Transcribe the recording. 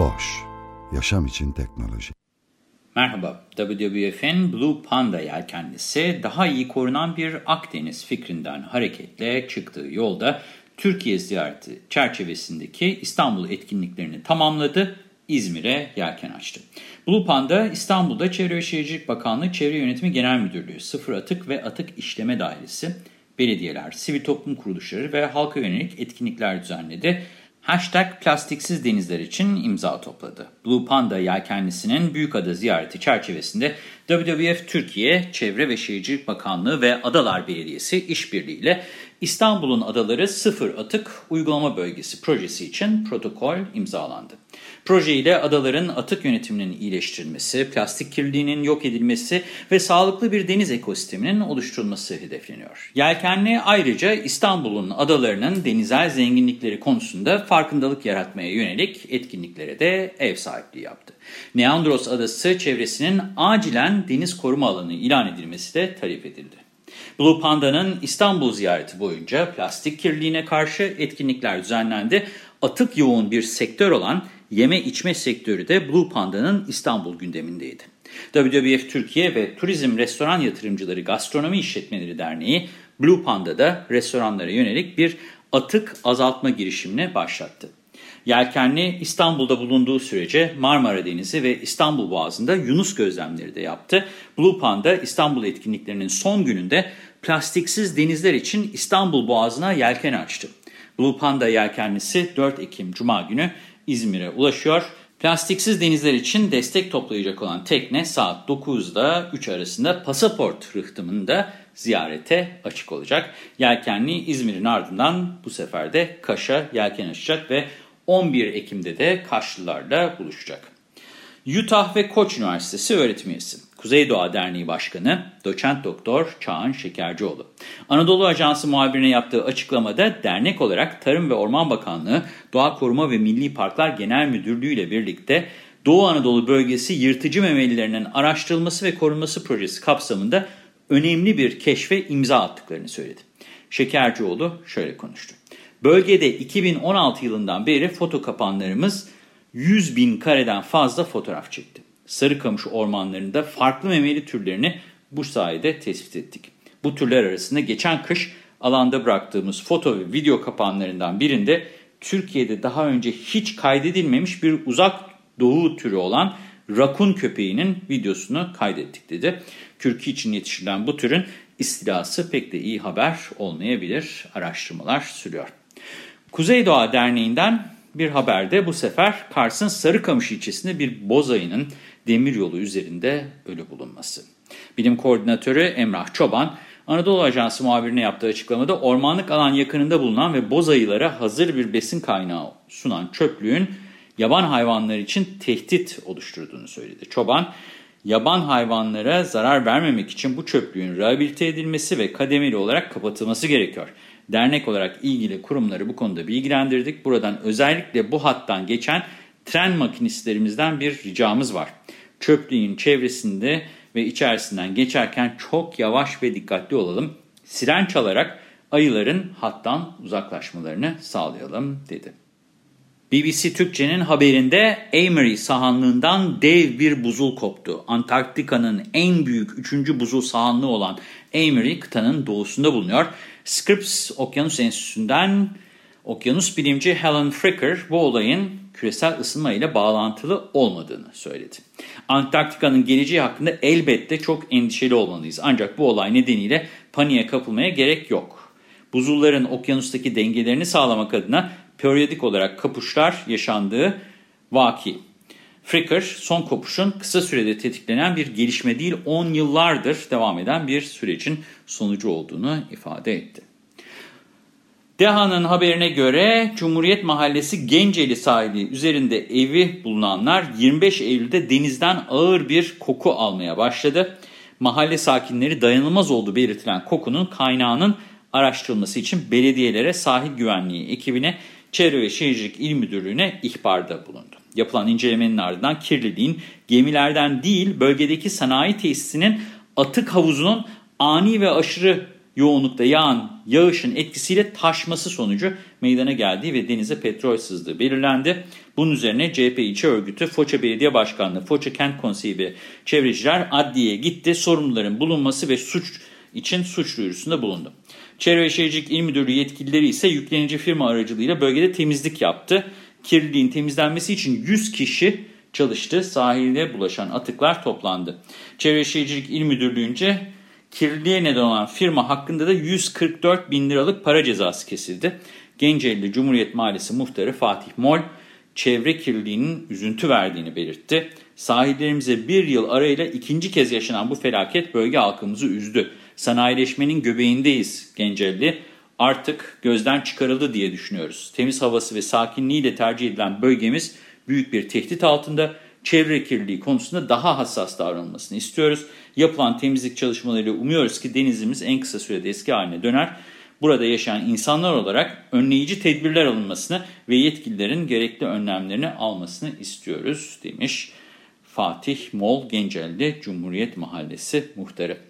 Boş, yaşam için teknoloji. Merhaba, WWF'in Blue Panda yelkenlisi daha iyi korunan bir Akdeniz fikrinden hareketle çıktığı yolda Türkiye ziyareti çerçevesindeki İstanbul etkinliklerini tamamladı, İzmir'e yelken açtı. Blue Panda İstanbul'da Çevre ve Şehircilik Bakanlığı Çevre Yönetimi Genel Müdürlüğü, Sıfır Atık ve Atık İşleme Dairesi, belediyeler, sivil toplum kuruluşları ve halka yönelik etkinlikler düzenledi. Hashtag plastiksiz denizler için imza topladı. Blue Panda yelkenlisinin Büyükada ziyareti çerçevesinde WWF Türkiye, Çevre ve Şehircilik Bakanlığı ve Adalar Belediyesi işbirliğiyle İstanbul'un Adaları Sıfır Atık Uygulama Bölgesi projesi için protokol imzalandı. Proje ile adaların atık yönetiminin iyileştirilmesi, plastik kirliliğinin yok edilmesi ve sağlıklı bir deniz ekosisteminin oluşturulması hedefleniyor. Yelkenli ayrıca İstanbul'un adalarının denizel zenginlikleri konusunda farkındalık yaratmaya yönelik etkinliklere de ev sahipliği yaptı. Neandros Adası çevresinin acilen deniz koruma alanı ilan edilmesi de talep edildi. Blue Panda'nın İstanbul ziyareti boyunca plastik kirliliğine karşı etkinlikler düzenlendi. Atık yoğun bir sektör olan yeme içme sektörü de Blue Panda'nın İstanbul gündemindeydi. WWF Türkiye ve Turizm Restoran Yatırımcıları Gastronomi İşletmeleri Derneği Blue Panda'da restoranlara yönelik bir atık azaltma girişimine başlattı. Yelkenli İstanbul'da bulunduğu sürece Marmara Denizi ve İstanbul Boğazı'nda Yunus gözlemleri de yaptı. Blue Panda İstanbul etkinliklerinin son gününde plastiksiz denizler için İstanbul Boğazı'na yelken açtı. Blue Panda yelkenlisi 4 Ekim Cuma günü İzmir'e ulaşıyor. Plastiksiz denizler için destek toplayacak olan tekne saat 9'da 3 arasında pasaport rıhtımında ziyarete açık olacak. Yelkenli İzmir'in ardından bu sefer de Kaş'a yelken açacak ve 11 Ekim'de de Kaşlılarla buluşacak. Utah ve Koç Üniversitesi öğretim üyesi. Kuzeydoğa Derneği Başkanı Doçent Doktor Çağan Şekercioğlu. Anadolu Ajansı muhabirine yaptığı açıklamada dernek olarak Tarım ve Orman Bakanlığı, Doğa Koruma ve Milli Parklar Genel Müdürlüğü ile birlikte Doğu Anadolu bölgesi yırtıcı memelilerinin araştırılması ve korunması projesi kapsamında önemli bir keşfe imza attıklarını söyledi. Şekercioğlu şöyle konuştu. Bölgede 2016 yılından beri foto kapanlarımız 100 bin kareden fazla fotoğraf çekti. Sarıkamış ormanlarında farklı memeli türlerini bu sayede tespit ettik. Bu türler arasında geçen kış alanda bıraktığımız foto ve video kapanlarından birinde Türkiye'de daha önce hiç kaydedilmemiş bir uzak doğu türü olan rakun köpeğinin videosunu kaydettik dedi. Kürkü için yetiştirilen bu türün istilası pek de iyi haber olmayabilir. Araştırmalar sürüyor. Kuzeydoğa Derneği'nden bir haberde bu sefer Kars'ın Sarıkamış ilçesinde bir bozayının demiryolu üzerinde ölü bulunması. Bilim koordinatörü Emrah Çoban, Anadolu Ajansı muhabirine yaptığı açıklamada ormanlık alan yakınında bulunan ve boz ayılara hazır bir besin kaynağı sunan çöplüğün yaban hayvanlar için tehdit oluşturduğunu söyledi. Çoban, yaban hayvanlara zarar vermemek için bu çöplüğün rehabilite edilmesi ve kademeli olarak kapatılması gerekiyor. Dernek olarak ilgili kurumları bu konuda bilgilendirdik. Buradan özellikle bu hattan geçen tren makinistlerimizden bir ricamız var. Çöplüğün çevresinde ve içerisinden geçerken çok yavaş ve dikkatli olalım. Siren çalarak ayıların hattan uzaklaşmalarını sağlayalım dedi. BBC Türkçe'nin haberinde Amery sahanlığından dev bir buzul koptu. Antarktika'nın en büyük üçüncü buzul sahanlığı olan Amery kıtanın doğusunda bulunuyor. Scripps Okyanus Enstitüsü'nden okyanus bilimci Helen Fricker bu olayın küresel ısınma ile bağlantılı olmadığını söyledi. Antarktika'nın geleceği hakkında elbette çok endişeli olmalıyız. Ancak bu olay nedeniyle paniğe kapılmaya gerek yok. Buzulların okyanustaki dengelerini sağlamak adına periyodik olarak kapışlar yaşandığı vaki. Fricker son kopuşun kısa sürede tetiklenen bir gelişme değil 10 yıllardır devam eden bir sürecin sonucu olduğunu ifade etti. DEHA'nın haberine göre Cumhuriyet Mahallesi Genceli sahili üzerinde evi bulunanlar 25 Eylül'de denizden ağır bir koku almaya başladı. Mahalle sakinleri dayanılmaz olduğu belirtilen kokunun kaynağının araştırılması için belediyelere, sahil güvenliği ekibine, Çevre ve Şehircilik İl Müdürlüğü'ne ihbarda bulundu. Yapılan incelemenin ardından kirliliğin gemilerden değil bölgedeki sanayi tesisinin atık havuzunun ani ve aşırı yoğunlukta yağan yağışın etkisiyle taşması sonucu meydana geldiği ve denize petrol sızdığı belirlendi. Bunun üzerine CHP ilçe örgütü, Foça Belediye Başkanlığı, Foça Kent Konseyi ve çevreciler adliyeye gitti. Sorumluların bulunması ve suç için suç duyurusunda bulundu. Çevre ve Şehircilik İl Müdürlüğü yetkilileri ise yüklenici firma aracılığıyla bölgede temizlik yaptı. Kirliliğin temizlenmesi için 100 kişi çalıştı. Sahilde bulaşan atıklar toplandı. Çevre Şehircilik İl Müdürlüğü'nce kirliliğe neden olan firma hakkında da 144 bin liralık para cezası kesildi. Gencelli Cumhuriyet Mahallesi muhtarı Fatih Mol, çevre kirliliğinin üzüntü verdiğini belirtti. Sahillerimize bir yıl arayla ikinci kez yaşanan bu felaket bölge halkımızı üzdü. Sanayileşmenin göbeğindeyiz Gencelli. Artık gözden çıkarıldı diye düşünüyoruz. Temiz havası ve sakinliğiyle tercih edilen bölgemiz büyük bir tehdit altında çevre kirliliği konusunda daha hassas davranılmasını istiyoruz. Yapılan temizlik çalışmalarıyla umuyoruz ki denizimiz en kısa sürede eski haline döner. Burada yaşayan insanlar olarak önleyici tedbirler alınmasını ve yetkililerin gerekli önlemlerini almasını istiyoruz demiş Fatih Mol Gencelli Cumhuriyet Mahallesi muhtarı.